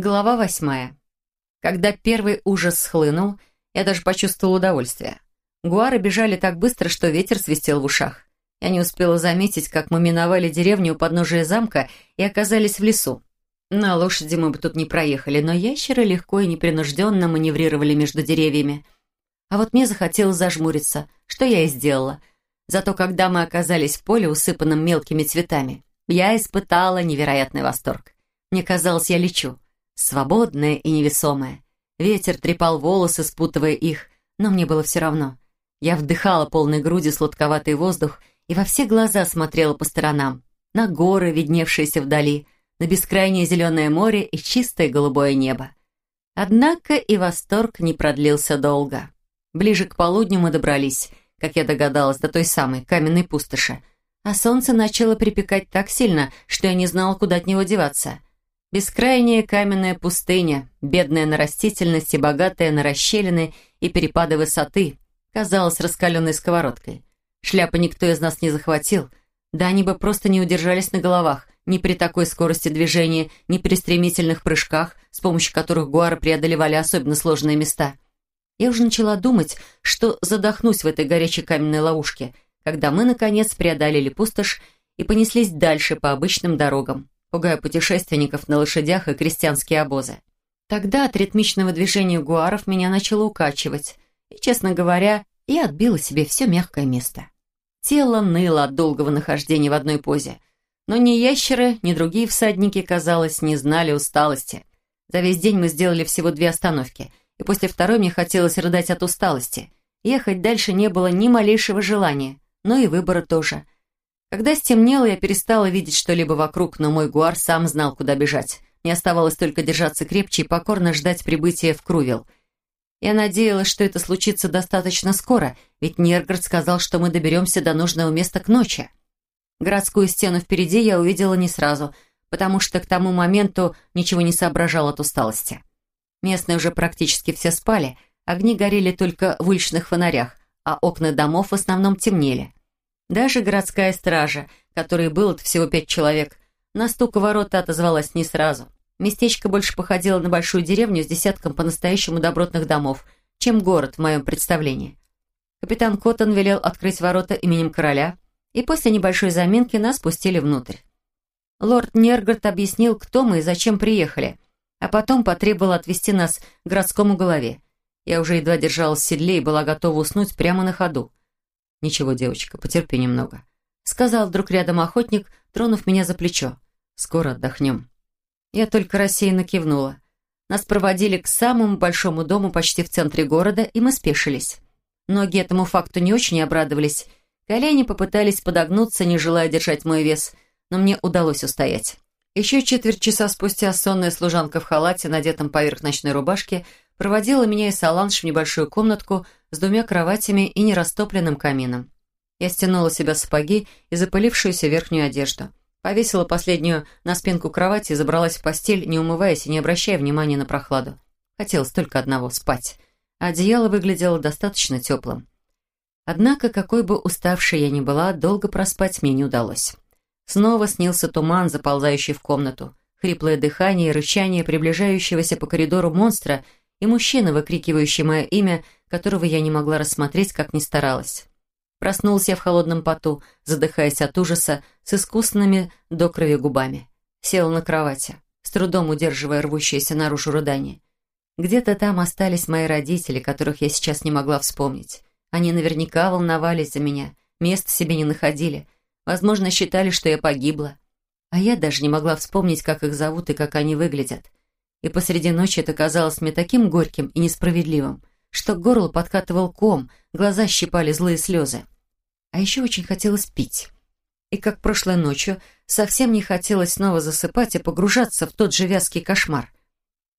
Глава восьмая. Когда первый ужас схлынул, я даже почувствовал удовольствие. Гуары бежали так быстро, что ветер свистел в ушах. Я не успела заметить, как мы миновали деревню у подножия замка и оказались в лесу. На лошади мы бы тут не проехали, но ящеры легко и непринужденно маневрировали между деревьями. А вот мне захотелось зажмуриться, что я и сделала. Зато когда мы оказались в поле, усыпанном мелкими цветами, я испытала невероятный восторг. Мне казалось, я лечу свободная и невесомая. Ветер трепал волосы, спутывая их, но мне было все равно. Я вдыхала полной грудью сладковатый воздух и во все глаза смотрела по сторонам. На горы, видневшиеся вдали, на бескрайнее зеленое море и чистое голубое небо. Однако и восторг не продлился долго. Ближе к полудню мы добрались, как я догадалась, до той самой каменной пустоши, а солнце начало припекать так сильно, что я не знала, куда от него деваться. Бескрайняя каменная пустыня, бедная на растительность и богатая на расщелины и перепады высоты, казалась раскаленной сковородкой. Шляпы никто из нас не захватил, да они бы просто не удержались на головах, ни при такой скорости движения, ни при стремительных прыжках, с помощью которых гуары преодолевали особенно сложные места. Я уже начала думать, что задохнусь в этой горячей каменной ловушке, когда мы, наконец, преодолели пустошь и понеслись дальше по обычным дорогам пугая путешественников на лошадях и крестьянские обозы. Тогда от ритмичного движения гуаров меня начало укачивать, и, честно говоря, я отбила себе все мягкое место. Тело ныло от долгого нахождения в одной позе, но ни ящеры, ни другие всадники, казалось, не знали усталости. За весь день мы сделали всего две остановки, и после второй мне хотелось рыдать от усталости. Ехать дальше не было ни малейшего желания, но и выбора тоже – когда стемнело, я перестала видеть что-либо вокруг, но мой гуар сам знал, куда бежать. Мне оставалось только держаться крепче и покорно ждать прибытия в Крувел. Я надеялась, что это случится достаточно скоро, ведь Нергард сказал, что мы доберемся до нужного места к ночи. Городскую стену впереди я увидела не сразу, потому что к тому моменту ничего не соображал от усталости. Местные уже практически все спали, огни горели только в уличных фонарях, а окна домов в основном темнели. Даже городская стража, которой было всего пять человек, на стук у ворота отозвалась не сразу. Местечко больше походило на большую деревню с десятком по-настоящему добротных домов, чем город в моем представлении. Капитан Коттон велел открыть ворота именем короля, и после небольшой заминки нас пустили внутрь. Лорд Нергард объяснил, кто мы и зачем приехали, а потом потребовал отвезти нас к городскому голове. Я уже едва держалась в седле и была готова уснуть прямо на ходу. «Ничего, девочка, потерпи немного», — сказал вдруг рядом охотник, тронув меня за плечо. «Скоро отдохнем». Я только рассеянно кивнула. Нас проводили к самому большому дому почти в центре города, и мы спешились. Ноги этому факту не очень обрадовались. Колени попытались подогнуться, не желая держать мой вес, но мне удалось устоять. Еще четверть часа спустя сонная служанка в халате, надетом поверх ночной рубашки, проводила меня и Саланж в небольшую комнатку с двумя кроватями и нерастопленным камином. Я стянула себя сапоги и запылившуюся верхнюю одежду. Повесила последнюю на спинку кровати и забралась в постель, не умываясь и не обращая внимания на прохладу. Хотелось только одного — спать. А одеяло выглядело достаточно теплым. Однако, какой бы уставшей я ни была, долго проспать мне не удалось. Снова снился туман, заползающий в комнату, хриплое дыхание и рычание приближающегося по коридору монстра — и мужчина, выкрикивающий мое имя, которого я не могла рассмотреть, как ни старалась. Проснулся я в холодном поту, задыхаясь от ужаса, с искусными до крови губами. Сел на кровати, с трудом удерживая рвущееся наружу рыдание. Где-то там остались мои родители, которых я сейчас не могла вспомнить. Они наверняка волновались за меня, места себе не находили. Возможно, считали, что я погибла. А я даже не могла вспомнить, как их зовут и как они выглядят и посреди ночи это казалось мне таким горьким и несправедливым, что к горлу подкатывал ком, глаза щипали злые слезы. А еще очень хотелось пить. И как прошлой ночью, совсем не хотелось снова засыпать и погружаться в тот же вязкий кошмар.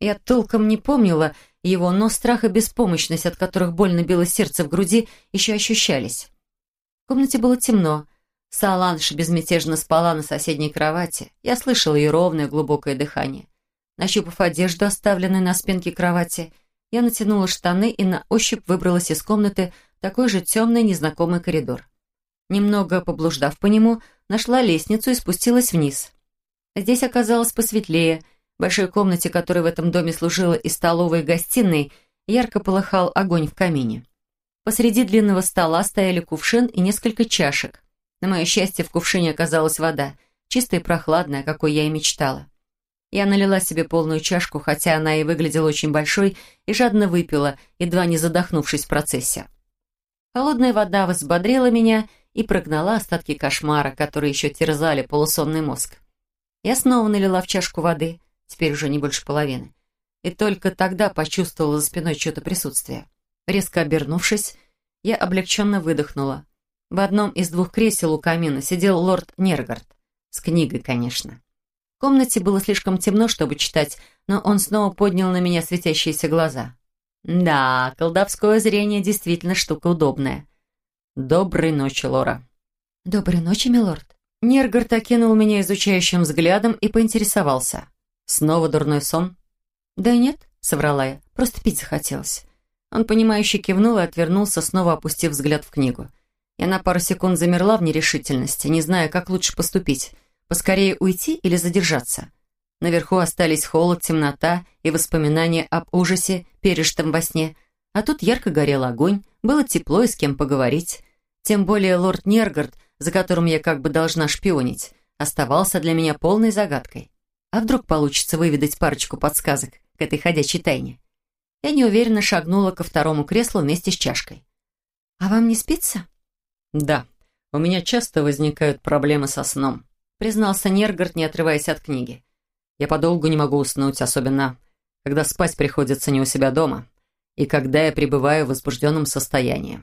Я толком не помнила его, но страх и беспомощность, от которых больно било сердце в груди, еще ощущались. В комнате было темно. Саланш безмятежно спала на соседней кровати. Я слышала ее ровное глубокое дыхание. Нащупав одежду, оставленную на спинке кровати, я натянула штаны и на ощупь выбралась из комнаты в такой же темный незнакомый коридор. Немного поблуждав по нему, нашла лестницу и спустилась вниз. Здесь оказалось посветлее. В большой комнате, которая в этом доме служила и столовой, и гостиной, ярко полыхал огонь в камине. Посреди длинного стола стояли кувшин и несколько чашек. На мое счастье, в кувшине оказалась вода, чистая и прохладная, какой я и мечтала. Я налила себе полную чашку, хотя она и выглядела очень большой, и жадно выпила, едва не задохнувшись в процессе. Холодная вода взбодрила меня и прогнала остатки кошмара, которые еще терзали полусонный мозг. Я снова налила в чашку воды, теперь уже не больше половины, и только тогда почувствовала за спиной что-то присутствие. Резко обернувшись, я облегченно выдохнула. В одном из двух кресел у камина сидел лорд Нергард. С книгой, конечно. В комнате было слишком темно, чтобы читать, но он снова поднял на меня светящиеся глаза. Да, колдовское зрение действительно штука удобная. Доброй ночи, Лора. Доброй ночи, милорд. Нергард окинул меня изучающим взглядом и поинтересовался. Снова дурной сон? Да нет, соврала я, просто пить захотелось. Он, понимающе кивнул и отвернулся, снова опустив взгляд в книгу. Я на пару секунд замерла в нерешительности, не зная, как лучше поступить. Поскорее уйти или задержаться. Наверху остались холод, темнота и воспоминания об ужасе, пережитом во сне. А тут ярко горел огонь, было тепло и с кем поговорить. Тем более лорд Нергард, за которым я как бы должна шпионить, оставался для меня полной загадкой. А вдруг получится выведать парочку подсказок к этой ходячей тайне? Я неуверенно шагнула ко второму креслу вместе с чашкой. «А вам не спится?» «Да, у меня часто возникают проблемы со сном», признался Нергард, не отрываясь от книги. «Я подолгу не могу уснуть, особенно, когда спать приходится не у себя дома, и когда я пребываю в возбужденном состоянии».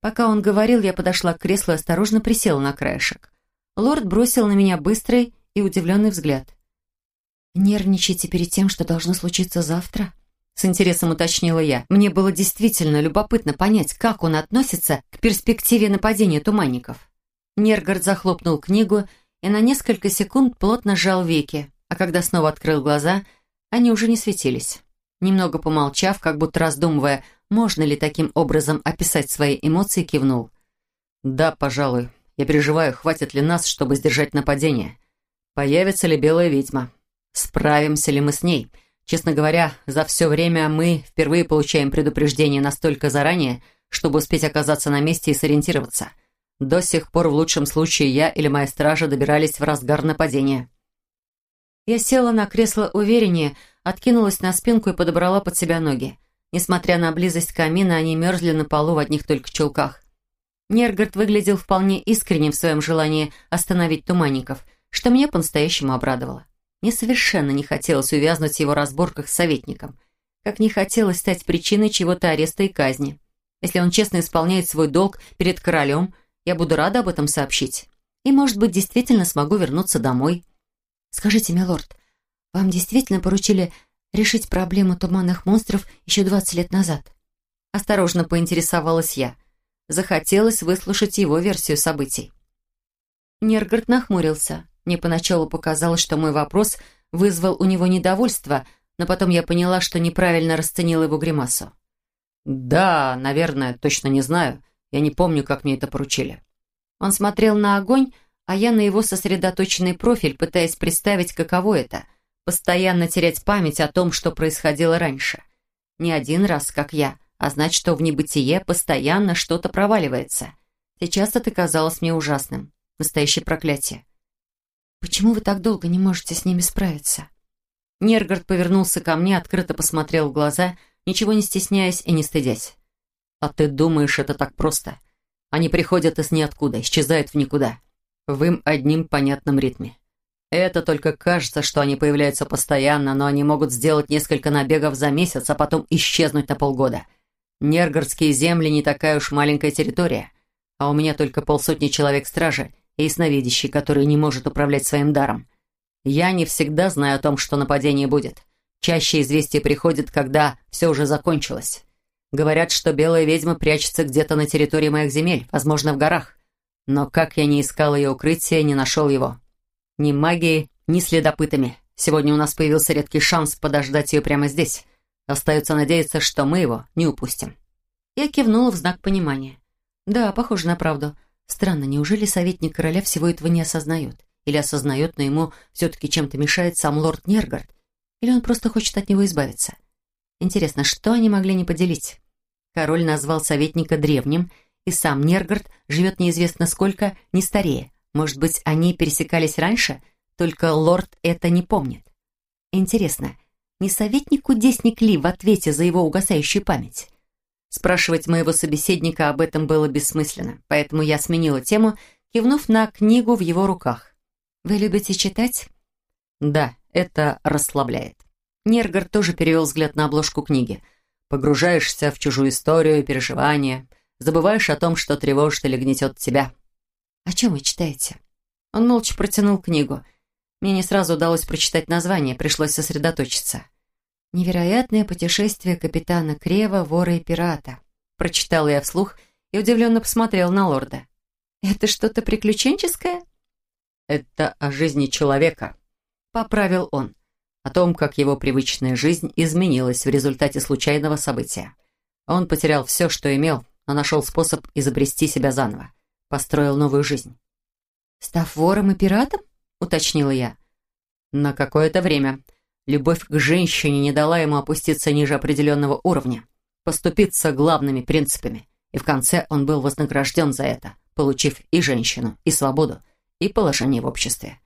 Пока он говорил, я подошла к креслу и осторожно присела на краешек. Лорд бросил на меня быстрый и удивленный взгляд. «Нервничаете перед тем, что должно случиться завтра?» С интересом уточнила я. Мне было действительно любопытно понять, как он относится к перспективе нападения туманников. Нергард захлопнул книгу и на несколько секунд плотно сжал веки, а когда снова открыл глаза, они уже не светились. Немного помолчав, как будто раздумывая, можно ли таким образом описать свои эмоции, кивнул. «Да, пожалуй. Я переживаю, хватит ли нас, чтобы сдержать нападение. Появится ли белая ведьма? Справимся ли мы с ней?» Честно говоря, за все время мы впервые получаем предупреждение настолько заранее, чтобы успеть оказаться на месте и сориентироваться. До сих пор в лучшем случае я или моя стража добирались в разгар нападения. Я села на кресло увереннее, откинулась на спинку и подобрала под себя ноги. Несмотря на близость камина, они мерзли на полу в одних только чулках. Нергард выглядел вполне искренним в своем желании остановить туманников, что меня по-настоящему обрадовало. Мне совершенно не хотелось увязнуть в его разборках с советником. Как не хотелось стать причиной чего-то ареста и казни. Если он честно исполняет свой долг перед королем, я буду рада об этом сообщить. И, может быть, действительно смогу вернуться домой. Скажите, милорд, вам действительно поручили решить проблему туманных монстров еще 20 лет назад? Осторожно поинтересовалась я. Захотелось выслушать его версию событий. Нергард нахмурился. Мне поначалу показалось, что мой вопрос вызвал у него недовольство, но потом я поняла, что неправильно расценила его гримасу. «Да, наверное, точно не знаю. Я не помню, как мне это поручили». Он смотрел на огонь, а я на его сосредоточенный профиль, пытаясь представить, каково это — постоянно терять память о том, что происходило раньше. Не один раз, как я, а значит, что в небытие постоянно что-то проваливается. Сейчас это казалось мне ужасным. Настоящее проклятие. «Почему вы так долго не можете с ними справиться?» Нергард повернулся ко мне, открыто посмотрел в глаза, ничего не стесняясь и не стыдясь. «А ты думаешь, это так просто? Они приходят из ниоткуда, исчезают в никуда, в им одним понятном ритме. Это только кажется, что они появляются постоянно, но они могут сделать несколько набегов за месяц, а потом исчезнуть на полгода. Нергородские земли не такая уж маленькая территория, а у меня только полсотни человек стражи, и ясновидящий, который не может управлять своим даром. Я не всегда знаю о том, что нападение будет. Чаще известие приходит, когда все уже закончилось. Говорят, что белая ведьма прячется где-то на территории моих земель, возможно, в горах. Но как я не искал ее укрытия, не нашел его. Ни магией, ни следопытами. Сегодня у нас появился редкий шанс подождать ее прямо здесь. Остается надеяться, что мы его не упустим. Я кивнула в знак понимания. Да, похоже на правду. Странно, неужели советник короля всего этого не осознает? Или осознает, но ему все-таки чем-то мешает сам лорд Нергард? Или он просто хочет от него избавиться? Интересно, что они могли не поделить? Король назвал советника древним, и сам Нергард живет неизвестно сколько, не старее. Может быть, они пересекались раньше, только лорд это не помнит. Интересно, не советник-кудесник Ли в ответе за его угасающую память? Спрашивать моего собеседника об этом было бессмысленно, поэтому я сменила тему, кивнув на книгу в его руках. «Вы любите читать?» «Да, это расслабляет». Нергар тоже перевел взгляд на обложку книги. «Погружаешься в чужую историю и переживания, забываешь о том, что тревожит или гнетет тебя». «О чем вы читаете?» Он молча протянул книгу. Мне не сразу удалось прочитать название, пришлось сосредоточиться. «Невероятное путешествие капитана Крева, вора и пирата», прочитала я вслух и удивленно посмотрел на лорда. «Это что-то приключенческое?» «Это о жизни человека», — поправил он. О том, как его привычная жизнь изменилась в результате случайного события. Он потерял все, что имел, но нашел способ изобрести себя заново. Построил новую жизнь. «Став вором и пиратом?» — уточнила я. «На какое-то время», Любовь к женщине не дала ему опуститься ниже определенного уровня, поступиться главными принципами, и в конце он был вознагражден за это, получив и женщину, и свободу, и положение в обществе.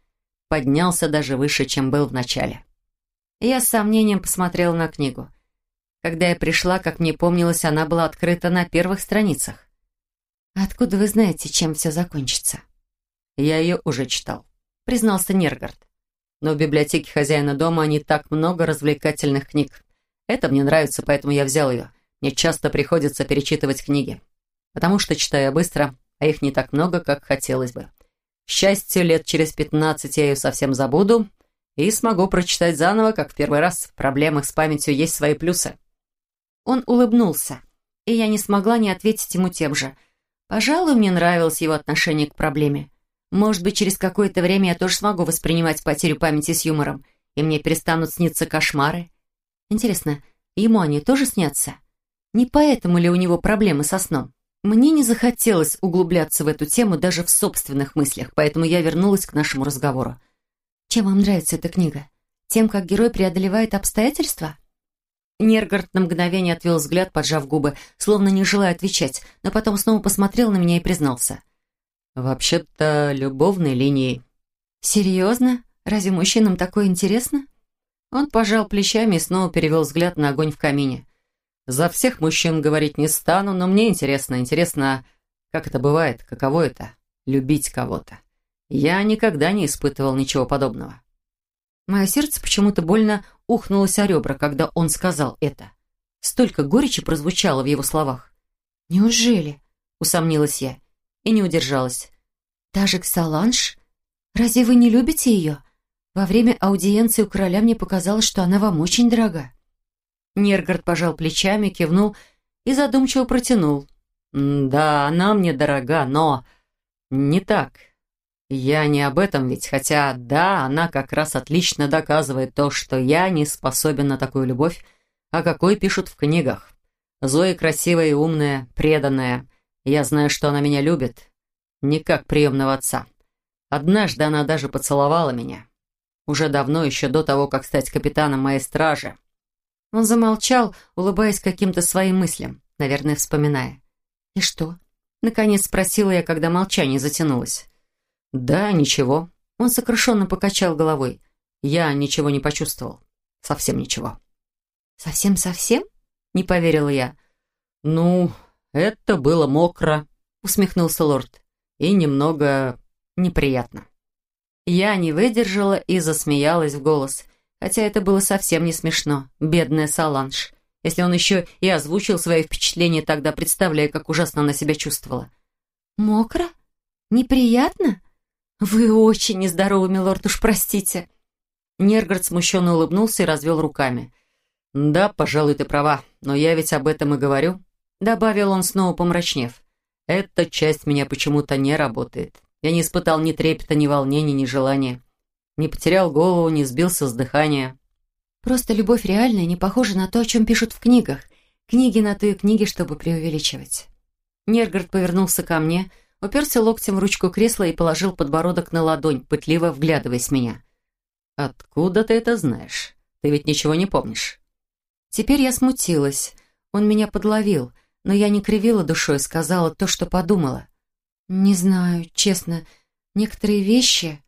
Поднялся даже выше, чем был в начале. Я с сомнением посмотрела на книгу. Когда я пришла, как мне помнилось, она была открыта на первых страницах. «Откуда вы знаете, чем все закончится?» «Я ее уже читал», — признался Нергард но в библиотеке хозяина дома не так много развлекательных книг. Это мне нравится, поэтому я взял ее. Мне часто приходится перечитывать книги, потому что читаю быстро, а их не так много, как хотелось бы. К счастью, лет через пятнадцать я ее совсем забуду и смогу прочитать заново, как в первый раз. В проблемах с памятью есть свои плюсы. Он улыбнулся, и я не смогла не ответить ему тем же. Пожалуй, мне нравилось его отношение к проблеме. Может быть, через какое-то время я тоже смогу воспринимать потерю памяти с юмором, и мне перестанут сниться кошмары. Интересно, ему они тоже снятся? Не поэтому ли у него проблемы со сном? Мне не захотелось углубляться в эту тему даже в собственных мыслях, поэтому я вернулась к нашему разговору. Чем вам нравится эта книга? Тем, как герой преодолевает обстоятельства? Нергард на мгновение отвел взгляд, поджав губы, словно не желая отвечать, но потом снова посмотрел на меня и признался. «Вообще-то любовной линией». «Серьезно? Разве мужчинам такое интересно?» Он пожал плечами и снова перевел взгляд на огонь в камине. «За всех мужчин говорить не стану, но мне интересно, интересно, как это бывает, каково это — любить кого-то. Я никогда не испытывал ничего подобного». Мое сердце почему-то больно ухнулось о ребра, когда он сказал это. Столько горечи прозвучало в его словах. «Неужели?» — усомнилась я и не удержалась. «Даже Саланж? Разве вы не любите ее? Во время аудиенции у короля мне показалось, что она вам очень дорога». Нергард пожал плечами, кивнул и задумчиво протянул. «Да, она мне дорога, но не так. Я не об этом ведь, хотя, да, она как раз отлично доказывает то, что я не способен на такую любовь, о какой пишут в книгах. Зоя красивая и умная, преданная, я знаю, что она меня любит. Не как приемного отца. Однажды она даже поцеловала меня. Уже давно, еще до того, как стать капитаном моей стражи. Он замолчал, улыбаясь каким-то своим мыслям, наверное, вспоминая. «И что?» Наконец спросила я, когда молчание затянулось. «Да, ничего». Он сокрушенно покачал головой. «Я ничего не почувствовал. Совсем ничего». «Совсем-совсем?» Не поверила я. «Ну, «Это было мокро», — усмехнулся лорд, — «и немного неприятно». Я не выдержала и засмеялась в голос, хотя это было совсем не смешно, бедная Саланж. Если он еще и озвучил свои впечатления, тогда представляя, как ужасно она себя чувствовала. «Мокро? Неприятно? Вы очень нездоровы, милорд, уж простите». Нергард смущенно улыбнулся и развел руками. «Да, пожалуй, ты права, но я ведь об этом и говорю. Добавил он, снова помрачнев. «Эта часть меня почему-то не работает. Я не испытал ни трепета, ни волнения, ни желания. Не потерял голову, не сбился с дыхания». «Просто любовь реальная не похожа на то, о чем пишут в книгах. Книги на то и книги, чтобы преувеличивать». Нергард повернулся ко мне, уперся локтем в ручку кресла и положил подбородок на ладонь, пытливо вглядываясь в меня. «Откуда ты это знаешь? Ты ведь ничего не помнишь?» Теперь я смутилась. Он меня подловил, но я не кривила душой, сказала то, что подумала. «Не знаю, честно, некоторые вещи...»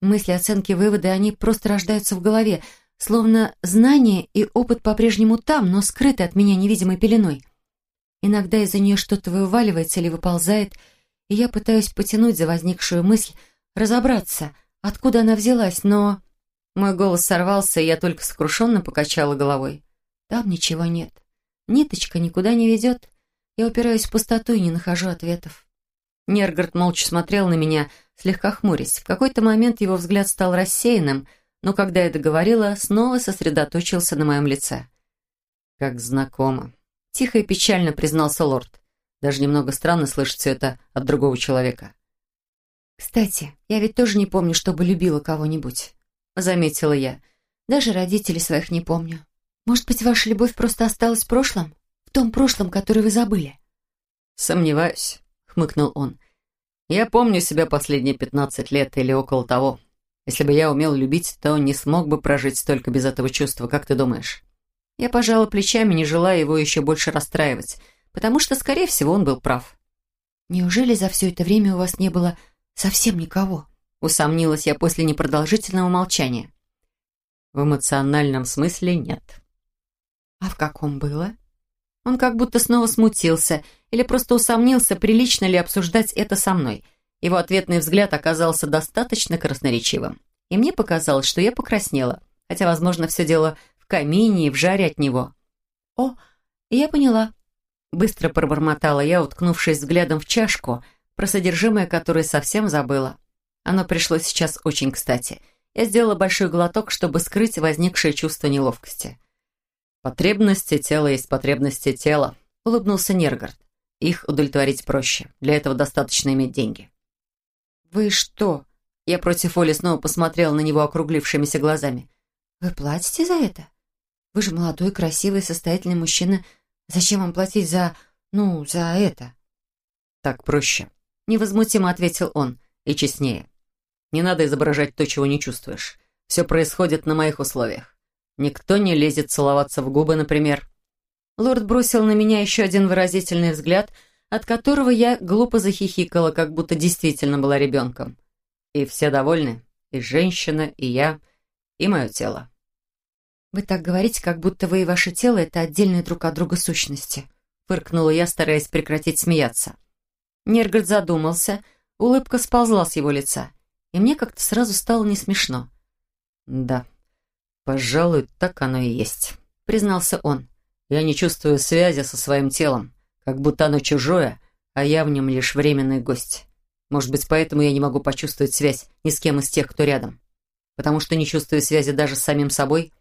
Мысли, оценки, выводы, они просто рождаются в голове, словно знания и опыт по-прежнему там, но скрыты от меня невидимой пеленой. Иногда из-за нее что-то вываливается или выползает, и я пытаюсь потянуть за возникшую мысль, разобраться, откуда она взялась, но... Мой голос сорвался, и я только сокрушенно покачала головой. Там ничего нет. Ниточка никуда не ведет. Я упираюсь в пустоту и не нахожу ответов. Нергард молча смотрел на меня, слегка хмурясь. В какой-то момент его взгляд стал рассеянным, но когда я договорила, снова сосредоточился на моем лице. «Как знакомо», — тихо и печально признался лорд. Даже немного странно слышать все это от другого человека. «Кстати, я ведь тоже не помню, чтобы любила кого-нибудь», — заметила я. «Даже родителей своих не помню. Может быть, ваша любовь просто осталась в прошлом? В том прошлом, который вы забыли?» «Сомневаюсь», — хмыкнул он. «Я помню себя последние пятнадцать лет или около того. Если бы я умел любить, то не смог бы прожить столько без этого чувства, как ты думаешь?» Я пожала плечами, не желая его еще больше расстраивать, потому что, скорее всего, он был прав. «Неужели за все это время у вас не было совсем никого?» Усомнилась я после непродолжительного молчания. В эмоциональном смысле нет. А в каком было? Он как будто снова смутился или просто усомнился, прилично ли обсуждать это со мной. Его ответный взгляд оказался достаточно красноречивым. И мне показалось, что я покраснела, хотя, возможно, все дело в камине и в жаре от него. «О, я поняла», — быстро пробормотала я, уткнувшись взглядом в чашку, про содержимое которой совсем забыла. Оно пришло сейчас очень кстати. Я сделала большой глоток, чтобы скрыть возникшее чувство неловкости. «Потребности тела есть потребности тела», — улыбнулся Нергард. «Их удовлетворить проще. Для этого достаточно иметь деньги». «Вы что?» Я против воли снова посмотрела на него округлившимися глазами. «Вы платите за это? Вы же молодой, красивый, состоятельный мужчина. Зачем вам платить за... ну, за это?» «Так проще», — невозмутимо ответил он, и честнее. Не надо изображать то, чего не чувствуешь. Все происходит на моих условиях. Никто не лезет целоваться в губы, например. Лорд бросил на меня еще один выразительный взгляд, от которого я глупо захихикала, как будто действительно была ребенком. И все довольны, и женщина, и я, и мое тело. «Вы так говорите, как будто вы и ваше тело — это отдельные друг от друга сущности», — фыркнула я, стараясь прекратить смеяться. Нергард задумался, улыбка сползла с его лица и мне как-то сразу стало не смешно. «Да, пожалуй, так оно и есть», — признался он. «Я не чувствую связи со своим телом, как будто оно чужое, а я в нем лишь временный гость. Может быть, поэтому я не могу почувствовать связь ни с кем из тех, кто рядом. Потому что не чувствую связи даже с самим собой.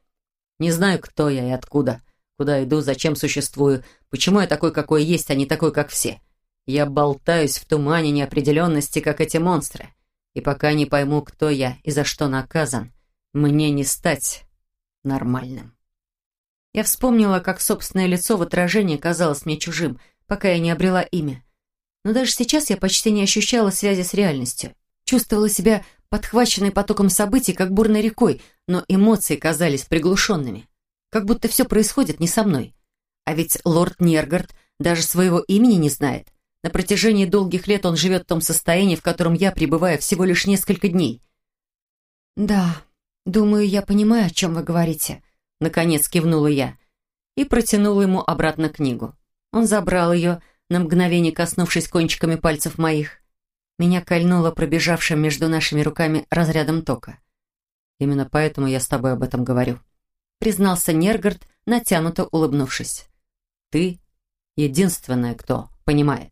Не знаю, кто я и откуда, куда иду, зачем существую, почему я такой, какой есть, а не такой, как все. Я болтаюсь в тумане неопределенности, как эти монстры. И пока не пойму, кто я и за что наказан, мне не стать нормальным. Я вспомнила, как собственное лицо в отражении казалось мне чужим, пока я не обрела имя. Но даже сейчас я почти не ощущала связи с реальностью. Чувствовала себя подхваченной потоком событий, как бурной рекой, но эмоции казались приглушенными. Как будто все происходит не со мной. А ведь лорд Нергард даже своего имени не знает. На протяжении долгих лет он живет в том состоянии, в котором я пребываю всего лишь несколько дней. «Да, думаю, я понимаю, о чем вы говорите», — наконец кивнула я и протянула ему обратно книгу. Он забрал ее, на мгновение коснувшись кончиками пальцев моих. Меня кольнуло пробежавшим между нашими руками разрядом тока. «Именно поэтому я с тобой об этом говорю», — признался Нергард, натянуто улыбнувшись. «Ты единственная, кто понимает».